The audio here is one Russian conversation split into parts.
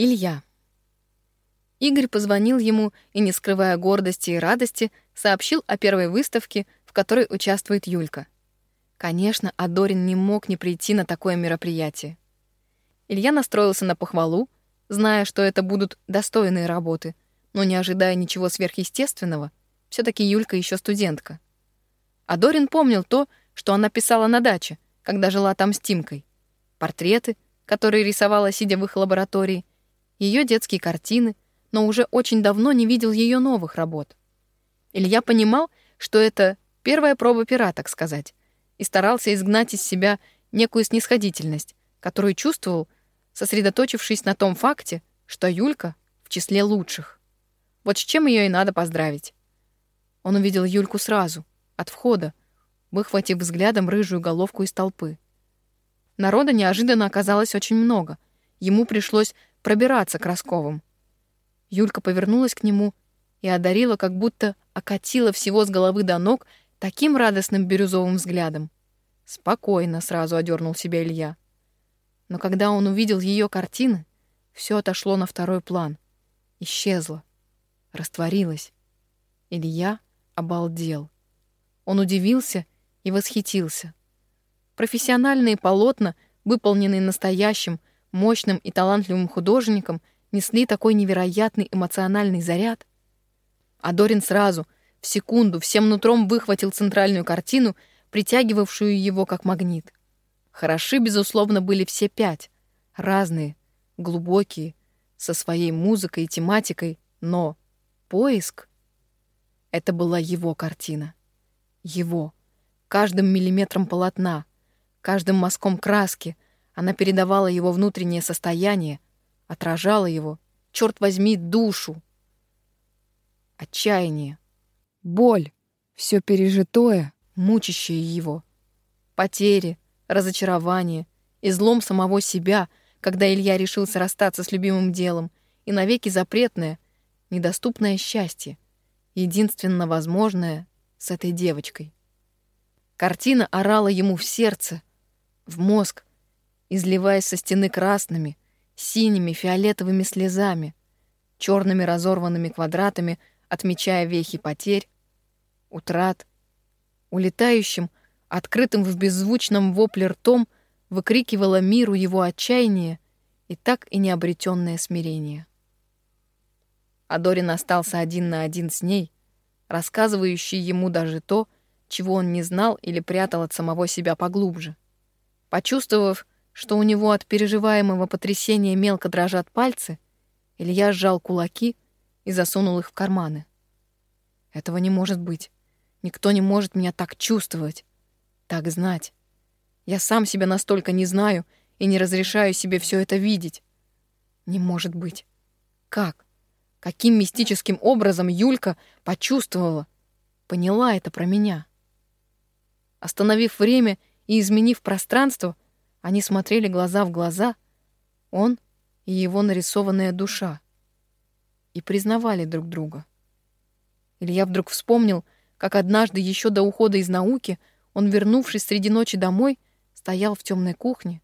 Илья. Игорь позвонил ему и, не скрывая гордости и радости, сообщил о первой выставке, в которой участвует Юлька. Конечно, Адорин не мог не прийти на такое мероприятие. Илья настроился на похвалу, зная, что это будут достойные работы, но не ожидая ничего сверхъестественного. все таки Юлька еще студентка. Адорин помнил то, что она писала на даче, когда жила там с Тимкой. Портреты, которые рисовала, сидя в их лаборатории, ее детские картины, но уже очень давно не видел ее новых работ. Илья понимал, что это первая проба пера, так сказать, и старался изгнать из себя некую снисходительность, которую чувствовал, сосредоточившись на том факте, что Юлька в числе лучших. Вот с чем ее и надо поздравить. Он увидел Юльку сразу, от входа, выхватив взглядом рыжую головку из толпы. Народа неожиданно оказалось очень много. Ему пришлось пробираться к Росковым. Юлька повернулась к нему и одарила, как будто окатила всего с головы до ног таким радостным бирюзовым взглядом. Спокойно сразу одернул себя Илья. Но когда он увидел ее картины, все отошло на второй план. Исчезло. Растворилось. Илья обалдел. Он удивился и восхитился. Профессиональные полотна, выполненные настоящим, мощным и талантливым художником, несли такой невероятный эмоциональный заряд. А Дорин сразу, в секунду, всем нутром выхватил центральную картину, притягивавшую его как магнит. Хороши, безусловно, были все пять. Разные, глубокие, со своей музыкой и тематикой, но поиск — это была его картина. Его. Каждым миллиметром полотна, Каждым мазком краски она передавала его внутреннее состояние, отражала его, черт возьми, душу. Отчаяние, боль, все пережитое, мучащее его. Потери, разочарование, излом самого себя, когда Илья решился расстаться с любимым делом, и навеки запретное, недоступное счастье, единственно возможное с этой девочкой. Картина орала ему в сердце, в мозг, изливаясь со стены красными, синими, фиолетовыми слезами, черными разорванными квадратами, отмечая вехи потерь, утрат, улетающим, открытым в беззвучном вопле ртом, выкрикивала миру его отчаяние и так и необретенное смирение. Адорин остался один на один с ней, рассказывающий ему даже то, чего он не знал или прятал от самого себя поглубже. Почувствовав, что у него от переживаемого потрясения мелко дрожат пальцы, Илья сжал кулаки и засунул их в карманы. Этого не может быть. Никто не может меня так чувствовать, так знать. Я сам себя настолько не знаю и не разрешаю себе все это видеть. Не может быть. Как? Каким мистическим образом Юлька почувствовала, поняла это про меня? Остановив время и, изменив пространство, они смотрели глаза в глаза, он и его нарисованная душа, и признавали друг друга. Илья вдруг вспомнил, как однажды еще до ухода из науки он, вернувшись среди ночи домой, стоял в темной кухне,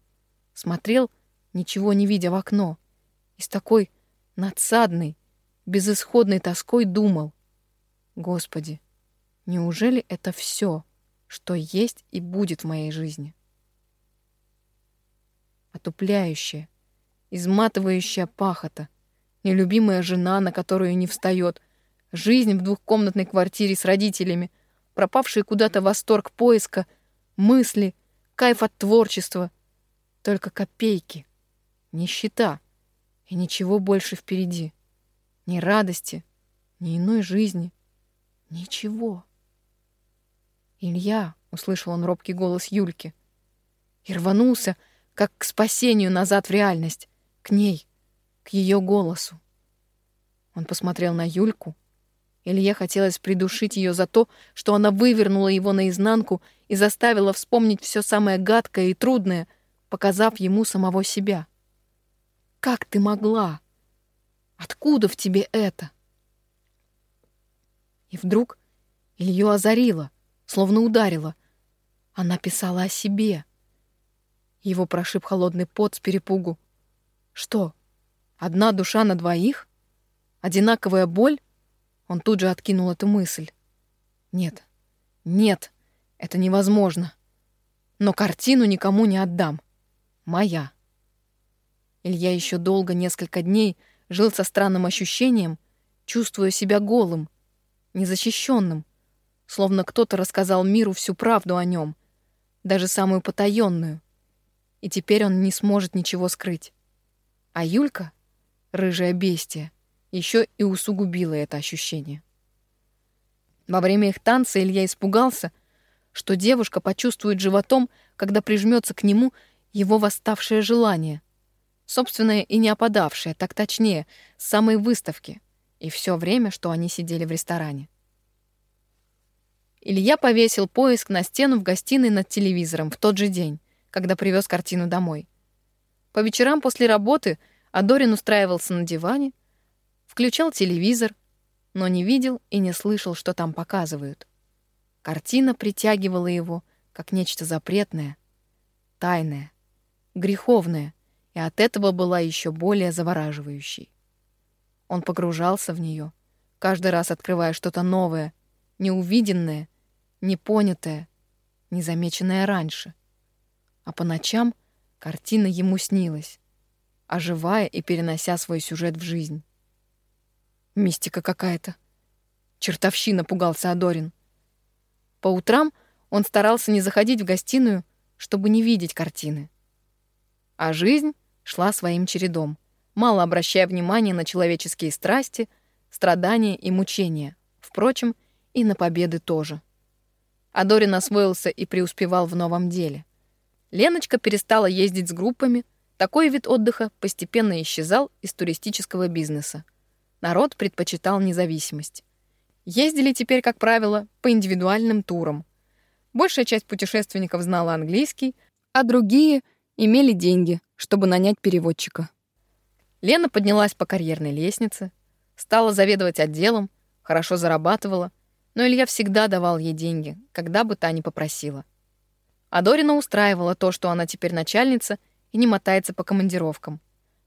смотрел, ничего не видя в окно, и с такой надсадной, безысходной тоской думал: Господи, неужели это все? что есть и будет в моей жизни. Отупляющая, изматывающая пахота, нелюбимая жена, на которую не встает, жизнь в двухкомнатной квартире с родителями, пропавший куда-то восторг поиска, мысли, кайф от творчества, только копейки, нищета и ничего больше впереди. Ни радости, ни иной жизни, ничего. «Илья!» — услышал он робкий голос Юльки. И рванулся, как к спасению назад в реальность, к ней, к ее голосу. Он посмотрел на Юльку. Илье хотелось придушить ее за то, что она вывернула его наизнанку и заставила вспомнить все самое гадкое и трудное, показав ему самого себя. «Как ты могла? Откуда в тебе это?» И вдруг Илью озарило словно ударила. Она писала о себе. Его прошиб холодный пот с перепугу. Что? Одна душа на двоих? Одинаковая боль? Он тут же откинул эту мысль. Нет, нет, это невозможно. Но картину никому не отдам. Моя. Илья еще долго, несколько дней, жил со странным ощущением, чувствуя себя голым, незащищенным, словно кто-то рассказал миру всю правду о нем, даже самую потаенную, и теперь он не сможет ничего скрыть. А Юлька, рыжая бестия, еще и усугубила это ощущение. Во время их танца Илья испугался, что девушка почувствует животом, когда прижмется к нему его восставшее желание, собственное и не опадавшее, так точнее, с самой выставки, и все время, что они сидели в ресторане. Илья повесил поиск на стену в гостиной над телевизором в тот же день, когда привез картину домой. По вечерам после работы Адорин устраивался на диване, включал телевизор, но не видел и не слышал, что там показывают. Картина притягивала его, как нечто запретное, тайное, греховное, и от этого была еще более завораживающей. Он погружался в нее, каждый раз открывая что-то новое, неувиденное непонятое, незамеченное раньше. А по ночам картина ему снилась, оживая и перенося свой сюжет в жизнь. Мистика какая-то. Чертовщина пугался Адорин. По утрам он старался не заходить в гостиную, чтобы не видеть картины. А жизнь шла своим чередом, мало обращая внимания на человеческие страсти, страдания и мучения. Впрочем, и на победы тоже. А Дорин освоился и преуспевал в новом деле. Леночка перестала ездить с группами, такой вид отдыха постепенно исчезал из туристического бизнеса. Народ предпочитал независимость. Ездили теперь, как правило, по индивидуальным турам. Большая часть путешественников знала английский, а другие имели деньги, чтобы нанять переводчика. Лена поднялась по карьерной лестнице, стала заведовать отделом, хорошо зарабатывала — но Илья всегда давал ей деньги, когда бы та ни попросила. А Дорина устраивала то, что она теперь начальница и не мотается по командировкам.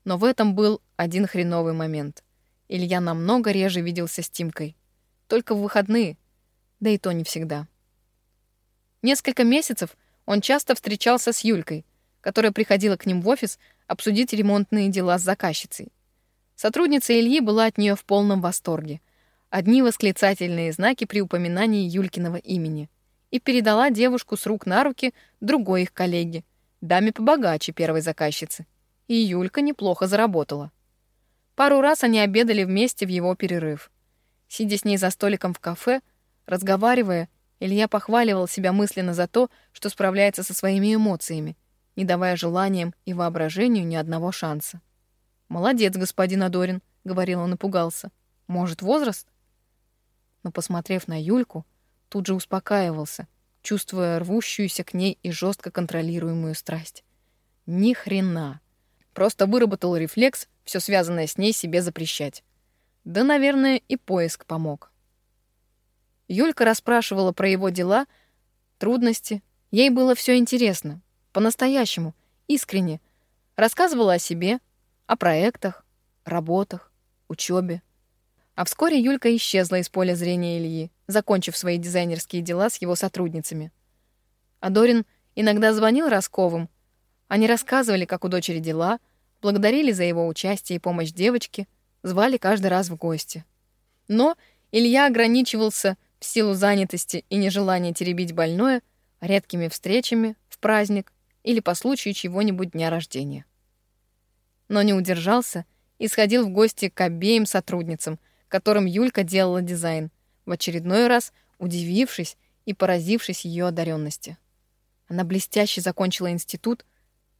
Но в этом был один хреновый момент. Илья намного реже виделся с Тимкой. Только в выходные, да и то не всегда. Несколько месяцев он часто встречался с Юлькой, которая приходила к ним в офис обсудить ремонтные дела с заказчицей. Сотрудница Ильи была от нее в полном восторге — одни восклицательные знаки при упоминании Юлькиного имени, и передала девушку с рук на руки другой их коллеге, даме побогаче первой заказчицы. И Юлька неплохо заработала. Пару раз они обедали вместе в его перерыв. Сидя с ней за столиком в кафе, разговаривая, Илья похваливал себя мысленно за то, что справляется со своими эмоциями, не давая желаниям и воображению ни одного шанса. «Молодец, господин Адорин», — говорил он и пугался. «Может, возраст?» но, посмотрев на Юльку, тут же успокаивался, чувствуя рвущуюся к ней и жестко контролируемую страсть. Ни хрена. Просто выработал рефлекс, все связанное с ней себе запрещать. Да, наверное, и поиск помог. Юлька расспрашивала про его дела, трудности. Ей было все интересно, по-настоящему, искренне. Рассказывала о себе, о проектах, работах, учебе. А вскоре Юлька исчезла из поля зрения Ильи, закончив свои дизайнерские дела с его сотрудницами. А Дорин иногда звонил Росковым. Они рассказывали, как у дочери дела, благодарили за его участие и помощь девочке, звали каждый раз в гости. Но Илья ограничивался в силу занятости и нежелания теребить больное редкими встречами в праздник или по случаю чего-нибудь дня рождения. Но не удержался и сходил в гости к обеим сотрудницам, которым Юлька делала дизайн, в очередной раз удивившись и поразившись ее одаренности. Она блестяще закончила институт,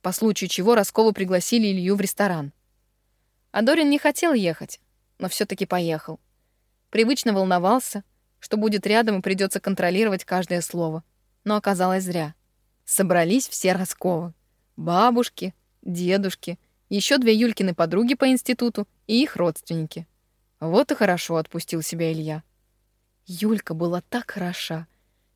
по случаю чего Роскову пригласили Илью в ресторан. А Дорин не хотел ехать, но все таки поехал. Привычно волновался, что будет рядом и придется контролировать каждое слово. Но оказалось зря. Собрались все Росковы. Бабушки, дедушки, еще две Юлькины подруги по институту и их родственники — вот и хорошо отпустил себя Илья. Юлька была так хороша,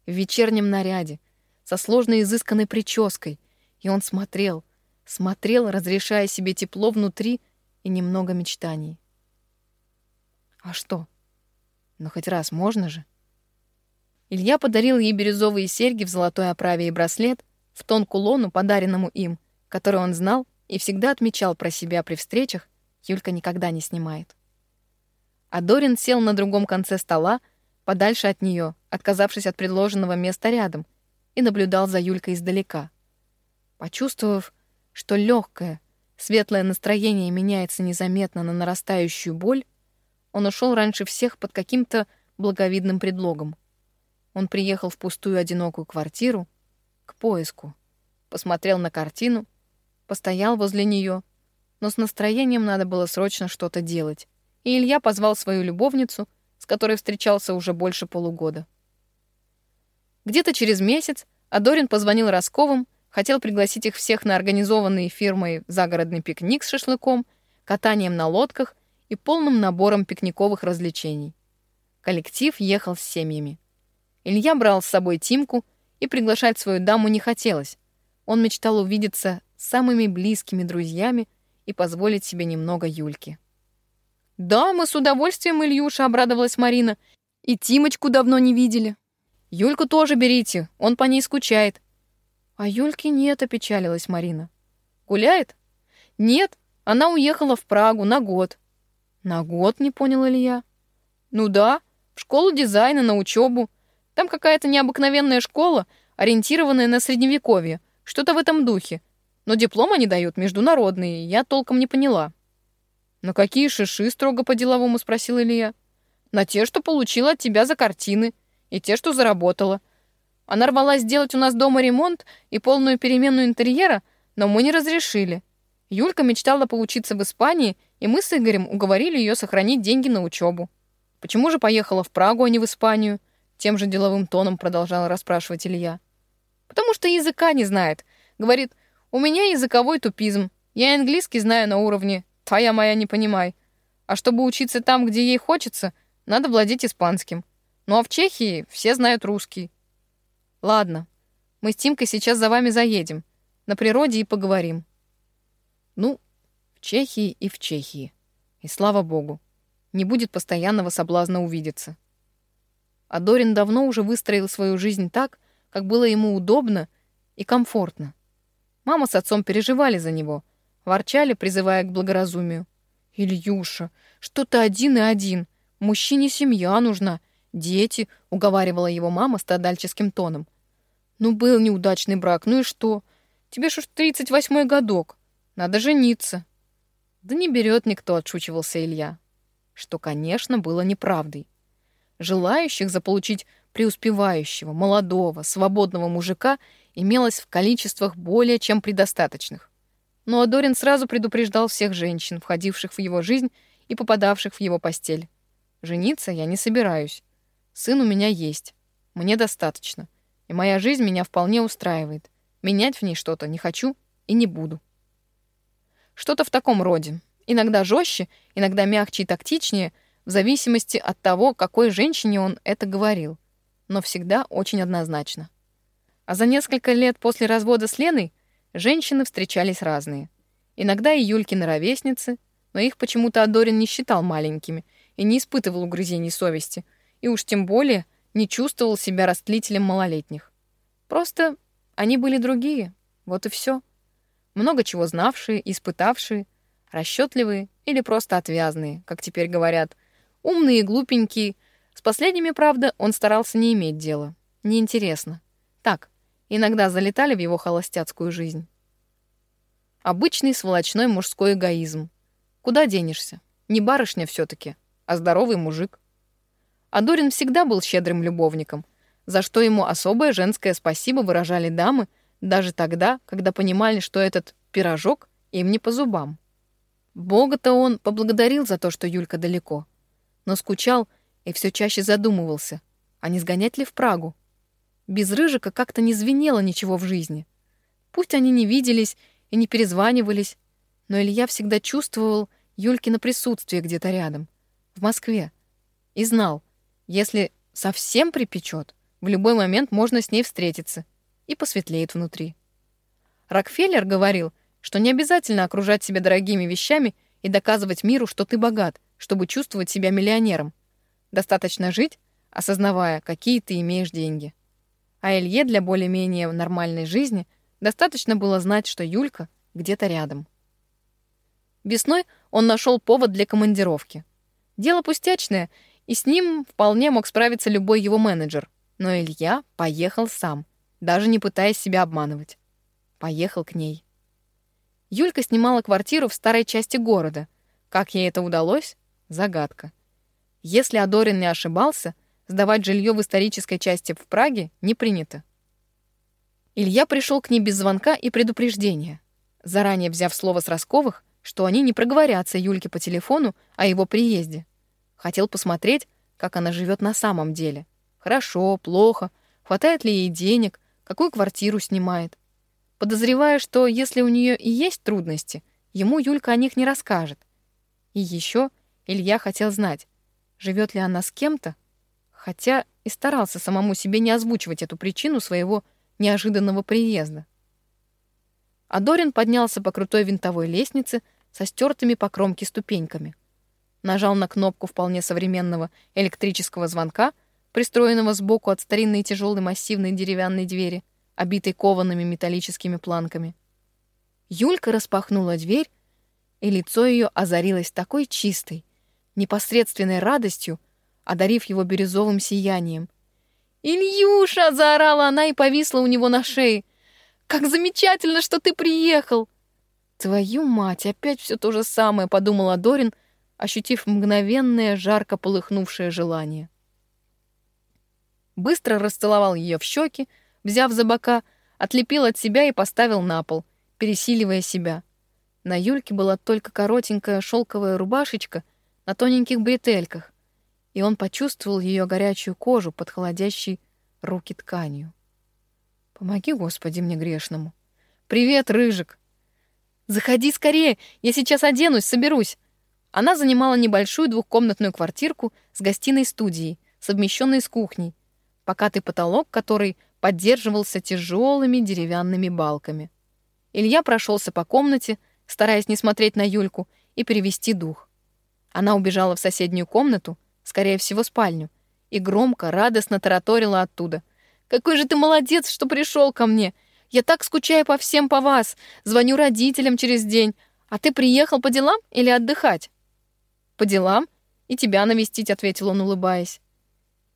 в вечернем наряде, со сложной изысканной прической, и он смотрел, смотрел, разрешая себе тепло внутри и немного мечтаний. А что? Ну хоть раз можно же. Илья подарил ей бирюзовые серьги в золотой оправе и браслет, в тон кулону, подаренному им, который он знал и всегда отмечал про себя при встречах, Юлька никогда не снимает. А Дорин сел на другом конце стола, подальше от нее, отказавшись от предложенного места рядом, и наблюдал за Юлькой издалека. Почувствовав, что легкое, светлое настроение меняется незаметно на нарастающую боль, он ушел раньше всех под каким-то благовидным предлогом. Он приехал в пустую одинокую квартиру к поиску, посмотрел на картину, постоял возле нее, но с настроением надо было срочно что-то делать, и Илья позвал свою любовницу, с которой встречался уже больше полугода. Где-то через месяц Адорин позвонил Росковым, хотел пригласить их всех на организованный фирмой загородный пикник с шашлыком, катанием на лодках и полным набором пикниковых развлечений. Коллектив ехал с семьями. Илья брал с собой Тимку, и приглашать свою даму не хотелось. Он мечтал увидеться с самыми близкими друзьями и позволить себе немного Юльки. «Да, мы с удовольствием, Ильюша», — обрадовалась Марина. «И Тимочку давно не видели». «Юльку тоже берите, он по ней скучает». «А Юльки нет», — опечалилась Марина. «Гуляет?» «Нет, она уехала в Прагу на год». «На год?» — не понял Илья. «Ну да, в школу дизайна, на учебу. Там какая-то необыкновенная школа, ориентированная на средневековье, что-то в этом духе. Но диплом они дают международный, я толком не поняла. «На какие шиши?» — строго по-деловому спросил Илья. «На те, что получила от тебя за картины, и те, что заработала. Она рвалась сделать у нас дома ремонт и полную перемену интерьера, но мы не разрешили. Юлька мечтала поучиться в Испании, и мы с Игорем уговорили ее сохранить деньги на учебу. Почему же поехала в Прагу, а не в Испанию?» Тем же деловым тоном продолжал расспрашивать Илья. «Потому что языка не знает. Говорит, у меня языковой тупизм. Я английский знаю на уровне «твоя моя не понимай». А чтобы учиться там, где ей хочется, надо владеть испанским. Ну а в Чехии все знают русский. Ладно, мы с Тимкой сейчас за вами заедем. На природе и поговорим. Ну, в Чехии и в Чехии. И слава богу, не будет постоянного соблазна увидеться. А Дорин давно уже выстроил свою жизнь так, как было ему удобно и комфортно. Мама с отцом переживали за него, ворчали, призывая к благоразумию. «Ильюша, что ты один и один? Мужчине семья нужна, дети», — уговаривала его мама страдальческим тоном. «Ну, был неудачный брак, ну и что? Тебе ж уж тридцать восьмой годок. Надо жениться». «Да не берет никто», — отшучивался Илья. Что, конечно, было неправдой. Желающих заполучить преуспевающего, молодого, свободного мужика имелось в количествах более чем предостаточных. Но Адорин сразу предупреждал всех женщин, входивших в его жизнь и попадавших в его постель. «Жениться я не собираюсь. Сын у меня есть. Мне достаточно. И моя жизнь меня вполне устраивает. Менять в ней что-то не хочу и не буду». Что-то в таком роде. Иногда жестче, иногда мягче и тактичнее, в зависимости от того, какой женщине он это говорил, но всегда очень однозначно. А за несколько лет после развода с Леной женщины встречались разные. Иногда и Юлькины ровесницы, но их почему-то Адорин не считал маленькими и не испытывал угрызений совести, и уж тем более не чувствовал себя растлителем малолетних. Просто они были другие, вот и все. Много чего знавшие, испытавшие, расчетливые или просто отвязные, как теперь говорят, Умные и глупенькие. С последними, правда, он старался не иметь дела. Неинтересно. Так, иногда залетали в его холостяцкую жизнь. Обычный сволочной мужской эгоизм. Куда денешься? Не барышня все таки а здоровый мужик. Адорин всегда был щедрым любовником, за что ему особое женское спасибо выражали дамы даже тогда, когда понимали, что этот пирожок им не по зубам. Бога-то он поблагодарил за то, что Юлька далеко но скучал и все чаще задумывался, а не сгонять ли в Прагу. Без Рыжика как-то не звенело ничего в жизни. Пусть они не виделись и не перезванивались, но Илья всегда чувствовал Юлькино присутствие где-то рядом, в Москве, и знал, если совсем припечет, в любой момент можно с ней встретиться, и посветлеет внутри. Рокфеллер говорил, что не обязательно окружать себя дорогими вещами и доказывать миру, что ты богат, чтобы чувствовать себя миллионером. Достаточно жить, осознавая, какие ты имеешь деньги. А Илье для более-менее нормальной жизни достаточно было знать, что Юлька где-то рядом. Весной он нашел повод для командировки. Дело пустячное, и с ним вполне мог справиться любой его менеджер. Но Илья поехал сам, даже не пытаясь себя обманывать. Поехал к ней. Юлька снимала квартиру в старой части города. Как ей это удалось? Загадка. Если Адорин не ошибался, сдавать жилье в исторической части в Праге не принято. Илья пришел к ней без звонка и предупреждения, заранее взяв слово с Росковых, что они не проговорятся Юльке по телефону о его приезде. Хотел посмотреть, как она живет на самом деле. Хорошо, плохо, хватает ли ей денег, какую квартиру снимает. Подозревая, что если у нее и есть трудности, ему Юлька о них не расскажет. И еще Илья хотел знать, живет ли она с кем-то, хотя и старался самому себе не озвучивать эту причину своего неожиданного приезда. А Дорин поднялся по крутой винтовой лестнице со стертыми по кромке ступеньками. Нажал на кнопку вполне современного электрического звонка, пристроенного сбоку от старинной тяжелой массивной деревянной двери, обитой коваными металлическими планками. Юлька распахнула дверь, и лицо ее озарилось такой чистой, непосредственной радостью, одарив его бирюзовым сиянием. «Ильюша!» — заорала она и повисла у него на шее. Как замечательно, что ты приехал!» «Твою мать, опять все то же самое», — подумала Дорин, ощутив мгновенное, жарко полыхнувшее желание. Быстро расцеловал ее в щеки, взяв за бока, отлепил от себя и поставил на пол, пересиливая себя. На Юльке была только коротенькая шелковая рубашечка на тоненьких бретельках, и он почувствовал ее горячую кожу под холодящей руки тканью. Помоги, Господи, мне грешному. Привет, Рыжик. Заходи скорее, я сейчас оденусь, соберусь. Она занимала небольшую двухкомнатную квартирку с гостиной-студией, совмещенной с кухней, покатый потолок, который поддерживался тяжелыми деревянными балками. Илья прошелся по комнате, стараясь не смотреть на Юльку и перевести дух. Она убежала в соседнюю комнату, скорее всего, спальню, и громко, радостно тараторила оттуда — какой же ты молодец, что пришел ко мне. Я так скучаю по всем по вас. Звоню родителям через день. А ты приехал по делам или отдыхать? По делам. И тебя навестить, ответил он, улыбаясь.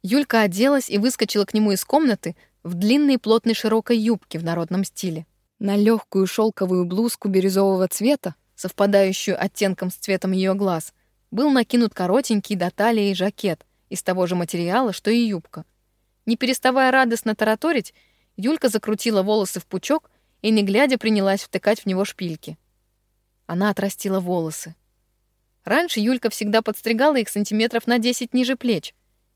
Юлька оделась и выскочила к нему из комнаты в длинной плотной широкой юбке в народном стиле. На легкую шелковую блузку бирюзового цвета, совпадающую оттенком с цветом ее глаз, был накинут коротенький до талии жакет из того же материала, что и юбка — не переставая радостно тараторить, Юлька закрутила волосы в пучок и, не глядя, принялась втыкать в него шпильки. Она отрастила волосы. Раньше Юлька всегда подстригала их сантиметров на 10 ниже плеч.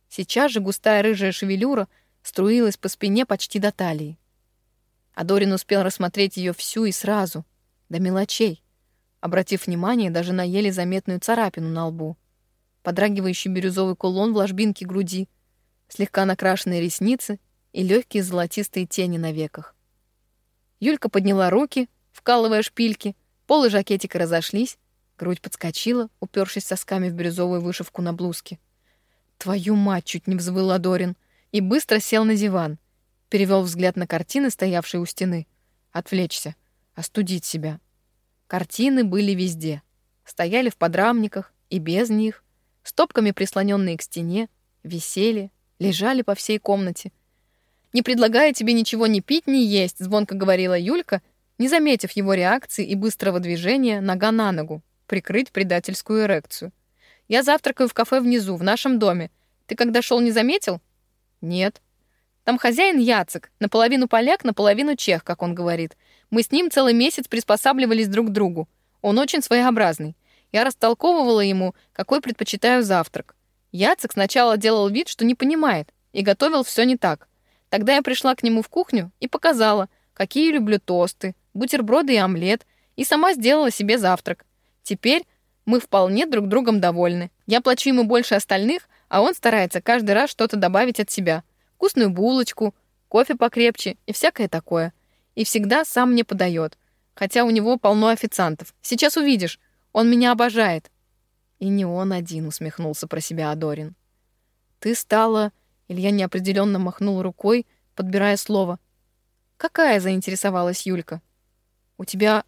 Сейчас же густая рыжая шевелюра струилась по спине почти до талии. Адорин успел рассмотреть ее всю и сразу, до мелочей, обратив внимание даже на еле заметную царапину на лбу, подрагивающий бирюзовый кулон в ложбинке груди — слегка накрашенные ресницы и легкие золотистые тени на веках. Юлька подняла руки, вкалывая шпильки, полы жакетика разошлись, грудь подскочила, упершись сосками в бирюзовую вышивку на блузке. «Твою мать!» — чуть не взвыл Адорин и быстро сел на диван, перевел взгляд на картины, стоявшие у стены. Отвлечься, остудить себя. Картины были везде. Стояли в подрамниках и без них, стопками прислоненные к стене, висели, лежали по всей комнате. «Не предлагая тебе ничего ни пить, ни есть», — звонко говорила Юлька, не заметив его реакции и быстрого движения нога на ногу, прикрыть предательскую эрекцию. «Я завтракаю в кафе внизу, в нашем доме. Ты когда шел, не заметил?» «Нет». «Там хозяин Яцек, наполовину поляк, наполовину чех, как он говорит. Мы с ним целый месяц приспосабливались друг к другу. Он очень своеобразный. Я растолковывала ему, какой предпочитаю завтрак. Яцек сначала делал вид, что не понимает, и готовил все не так. Тогда я пришла к нему в кухню и показала, какие люблю тосты, бутерброды и омлет, и сама сделала себе завтрак. Теперь мы вполне друг другом довольны. Я плачу ему больше остальных, а он старается каждый раз что-то добавить от себя. Вкусную булочку, кофе покрепче и всякое такое. И всегда сам мне подает. Хотя у него полно официантов. Сейчас увидишь. Он меня обожает. И не он один, усмехнулся про себя Адорин. Ты стала, Илья неопределенно махнул рукой, подбирая слово. Какая заинтересовалась Юлька? У тебя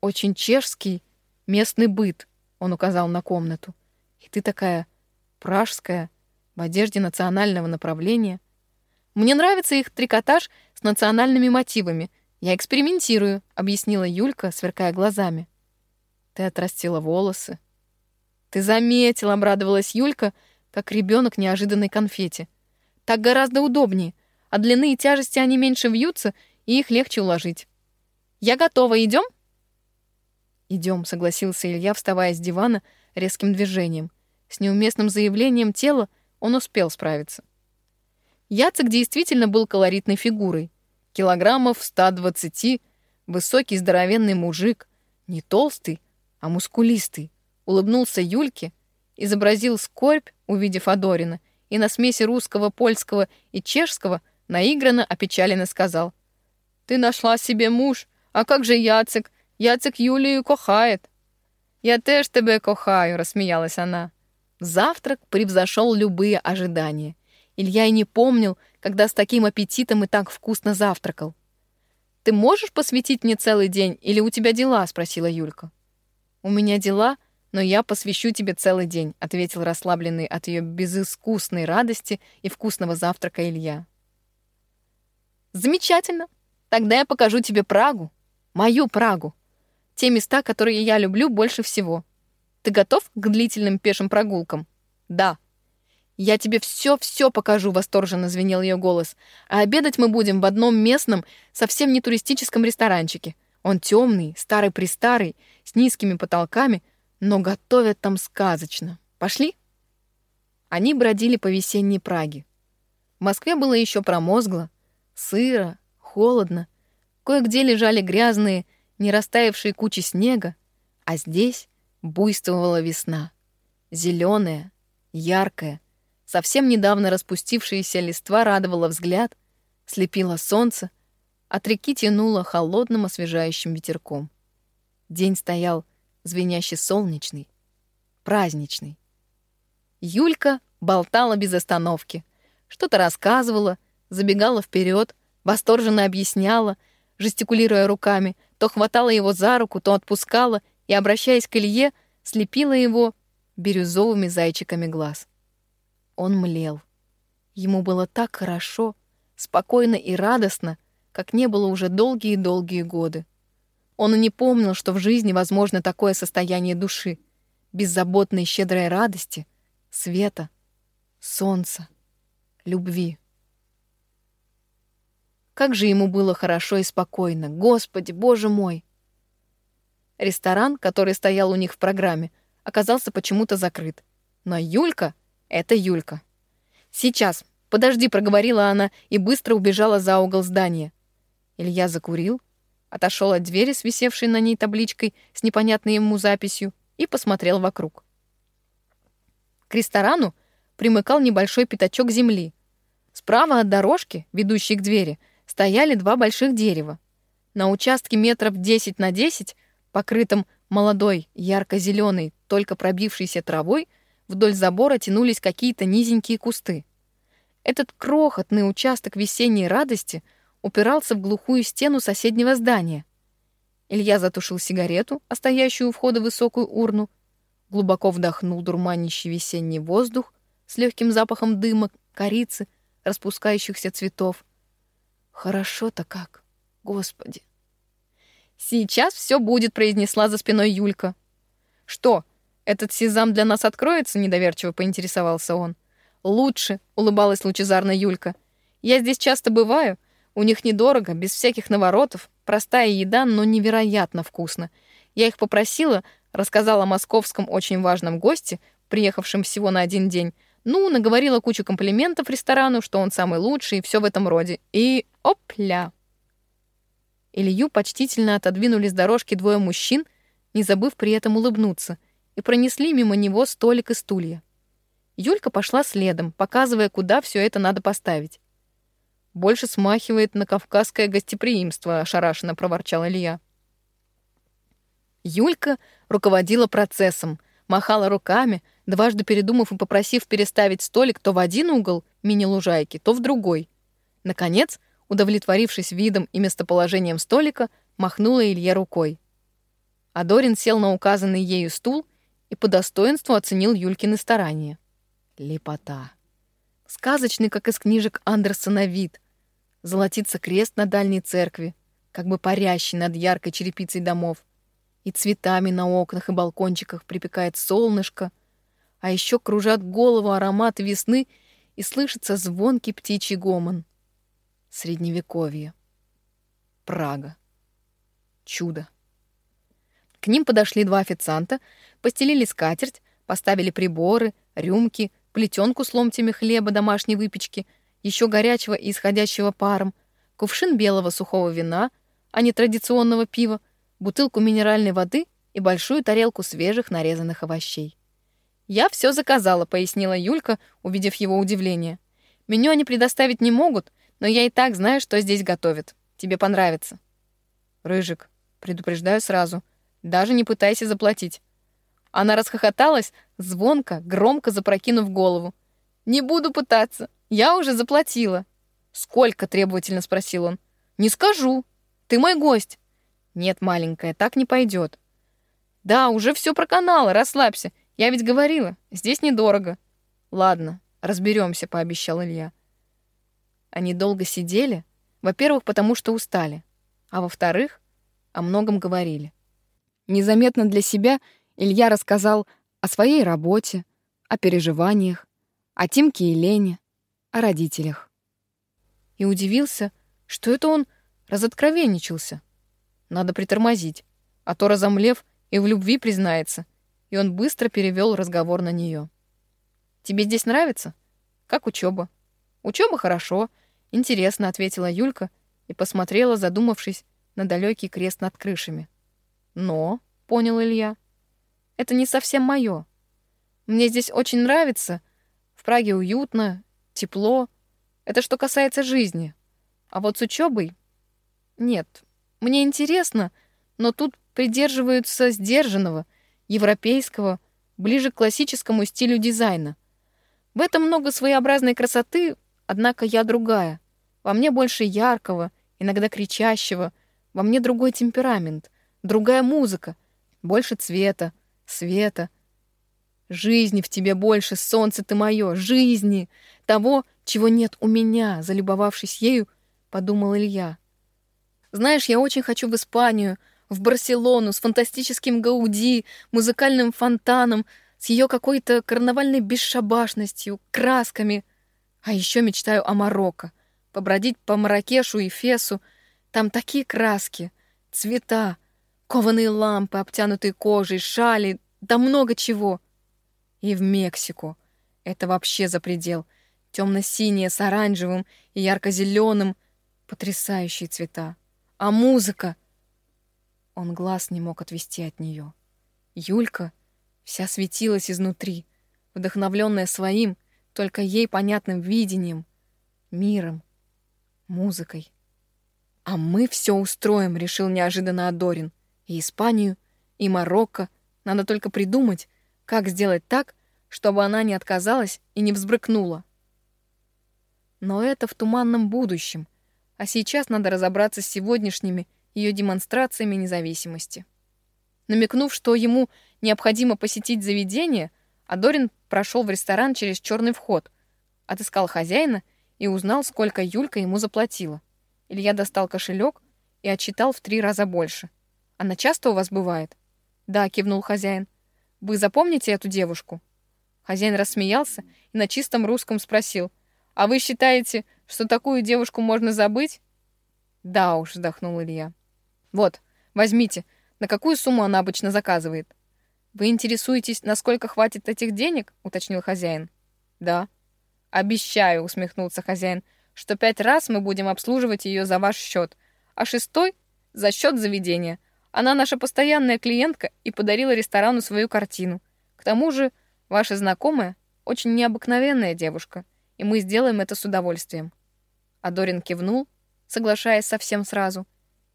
очень чешский местный быт, он указал на комнату. И ты такая пражская, в одежде национального направления. Мне нравится их трикотаж с национальными мотивами. Я экспериментирую, объяснила Юлька, сверкая глазами. Ты отрастила волосы. Ты заметила, обрадовалась Юлька, как ребенок неожиданной конфете. Так гораздо удобнее. а длины и тяжести они меньше вьются, и их легче уложить. Я готова, идем? Идем, согласился Илья, вставая с дивана резким движением. С неуместным заявлением тела он успел справиться. Яцек действительно был колоритной фигурой. Килограммов 120, высокий здоровенный мужик, не толстый, а мускулистый. Улыбнулся Юльке, изобразил скорбь, увидев Адорина, и на смеси русского, польского и чешского наигранно опечаленно сказал: "Ты нашла себе муж, а как же Яцек? Яцек Юлію кохает". "Я теж тебе кохаю", рассмеялась она. Завтрак превзошел любые ожидания. Илья и не помнил, когда с таким аппетитом и так вкусно завтракал. Ты можешь посвятить мне целый день или у тебя дела, спросила Юлька. У меня дела, но я посвящу тебе целый день, ответил расслабленный от ее безыскусной радости и вкусного завтрака Илья. Замечательно. Тогда я покажу тебе Прагу, мою Прагу. Те места, которые я люблю больше всего. Ты готов к длительным пешим прогулкам? Да. Я тебе все-все покажу, восторженно звенел ее голос. А обедать мы будем в одном местном, совсем не туристическом ресторанчике. Он темный, старый-престарый, с низкими потолками, но готовят там сказочно. Пошли? Они бродили по весенней Праге. В Москве было еще промозгло, сыро, холодно. Кое-где лежали грязные, не растаявшие кучи снега, а здесь буйствовала весна. Зеленая, яркая, совсем недавно распустившаяся листва радовала взгляд, слепило солнце, от реки тянуло холодным освежающим ветерком. День стоял звеняще солнечный, праздничный. Юлька болтала без остановки, что-то рассказывала, забегала вперед, восторженно объясняла, жестикулируя руками, то хватала его за руку, то отпускала — и, обращаясь к Илье, слепила его бирюзовыми зайчиками глаз. Он млел. Ему было так хорошо, спокойно и радостно, как не было уже долгие-долгие годы. Он и не помнил, что в жизни возможно такое состояние души, беззаботной щедрой радости, света, солнца, любви. Как же ему было хорошо и спокойно, Господи, Боже мой! Ресторан, который стоял у них в программе, оказался почему-то закрыт. Но Юлька — это Юлька. «Сейчас, подожди», — проговорила она и быстро убежала за угол здания. Илья закурил, отошел от двери с висевшей на ней табличкой с непонятной ему записью и посмотрел вокруг. К ресторану примыкал небольшой пятачок земли. Справа от дорожки, ведущей к двери, стояли два больших дерева. На участке метров 10 на 10 покрытым молодой, ярко-зеленой, только пробившейся травой, вдоль забора тянулись какие-то низенькие кусты. Этот крохотный участок весенней радости упирался в глухую стену соседнего здания. Илья затушил сигарету, а стоящую у входа высокую урну, глубоко вдохнул дурманящий весенний воздух с легким запахом дыма, корицы, распускающихся цветов. Хорошо-то как, Господи! Сейчас все будет, произнесла за спиной Юлька. Что? Этот сезам для нас откроется? недоверчиво поинтересовался он. Лучше, улыбалась лучезарно Юлька. Я здесь часто бываю. У них недорого, без всяких наворотов, простая еда, но невероятно вкусно. Я их попросила, рассказала о московском очень важном госте, приехавшем всего на один день. Ну, наговорила кучу комплиментов ресторану, что он самый лучший и все в этом роде. И опля. Илью почтительно отодвинули с дорожки двое мужчин, не забыв при этом улыбнуться, и пронесли мимо него столик и стулья. Юлька пошла следом, показывая, куда все это надо поставить. Больше смахивает на кавказское гостеприимство, ошарашенно проворчал Илья. Юлька руководила процессом, махала руками, дважды передумав и попросив переставить столик то в один угол мини-лужайки, то в другой. Наконец, удовлетворившись видом и местоположением столика, махнула Илье рукой. Адорин сел на указанный ею стул и по достоинству оценил Юлькины старания. Лепота. Сказочный, как из книжек Андерсона, вид. Золотится крест на дальней церкви, как бы парящий над яркой черепицей домов. И цветами на окнах и балкончиках припекает солнышко, а еще кружат голову ароматы весны и слышится звонкий птичий гомон. Средневековье. Прага. Чудо. К ним подошли два официанта, постелили скатерть, поставили приборы, рюмки, плетенку с ломтями хлеба домашней выпечки, еще горячего и исходящего паром, кувшин белого сухого вина, а не традиционного пива, бутылку минеральной воды и большую тарелку свежих нарезанных овощей. «Я все заказала», — пояснила Юлька, увидев его удивление. «Меню они предоставить не могут, но я и так знаю, что здесь готовят. Тебе понравится». «Рыжик, предупреждаю сразу — даже не пытайся заплатить. Она расхохоталась, звонко, громко запрокинув голову. Не буду пытаться. Я уже заплатила. Сколько? требовательно спросил он. Не скажу. Ты мой гость. Нет, маленькая, так не пойдет. Да, уже все проканала, расслабься. Я ведь говорила, здесь недорого. Ладно, разберемся, пообещал Илья. Они долго сидели, во-первых, потому что устали, а во-вторых, о многом говорили. Незаметно для себя Илья рассказал о своей работе, о переживаниях, о Тимке и Лене, о родителях. И удивился, что это он разоткровенничался. Надо притормозить, а то разомлев и в любви признается. И он быстро перевел разговор на нее. Тебе здесь нравится? Как учеба? Учеба хорошо, интересно, ответила Юлька и посмотрела, задумавшись, на далекий крест над крышами. Но, понял Илья, это не совсем мое. Мне здесь очень нравится. В Праге уютно, тепло. Это что касается жизни. А вот с учебой нет. Мне интересно, но тут придерживаются сдержанного, европейского, ближе к классическому стилю дизайна. В этом много своеобразной красоты, однако я другая. Во мне больше яркого, иногда кричащего, во мне другой темперамент другая музыка, больше цвета, света. Жизни в тебе больше, солнце ты мое, жизни, того, чего нет у меня, залюбовавшись ею, подумал Илья. Знаешь, я очень хочу в Испанию, в Барселону с фантастическим Гауди, музыкальным фонтаном, с ее какой-то карнавальной бесшабашностью, красками. А еще мечтаю о Марокко, побродить по Маракешу и Фесу. Там такие краски, цвета, Кованые лампы, обтянутые кожей, шали, да много чего. И в Мексику. Это вообще за предел. Темно-синее с оранжевым и ярко-зеленым. Потрясающие цвета. А музыка? Он глаз не мог отвести от нее. Юлька вся светилась изнутри, вдохновленная своим, только ей понятным видением, миром, музыкой. «А мы все устроим», — решил неожиданно Адорин и Испанию, и Марокко. Надо только придумать, как сделать так, чтобы она не отказалась и не взбрыкнула. Но это в туманном будущем, а сейчас надо разобраться с сегодняшними ее демонстрациями независимости. Намекнув, что ему необходимо посетить заведение, Адорин прошел в ресторан через черный вход, отыскал хозяина и узнал, сколько Юлька ему заплатила. Илья достал кошелек и отчитал в три раза больше — она часто у вас бывает? Да, кивнул хозяин. Вы запомните эту девушку? Хозяин рассмеялся и на чистом русском спросил: "А вы считаете, что такую девушку можно забыть?" "Да уж", вздохнул Илья. "Вот, возьмите. На какую сумму она обычно заказывает?" "Вы интересуетесь, насколько хватит этих денег?" уточнил хозяин. "Да." "Обещаю", усмехнулся хозяин, "что пять раз мы будем обслуживать ее за ваш счет, а шестой за счет заведения. Она наша постоянная клиентка и подарила ресторану свою картину. К тому же, ваша знакомая очень необыкновенная девушка, и мы сделаем это с удовольствием. А Дорин кивнул, соглашаясь совсем сразу,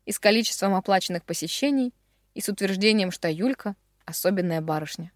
и с количеством оплаченных посещений, и с утверждением, что Юлька — особенная барышня.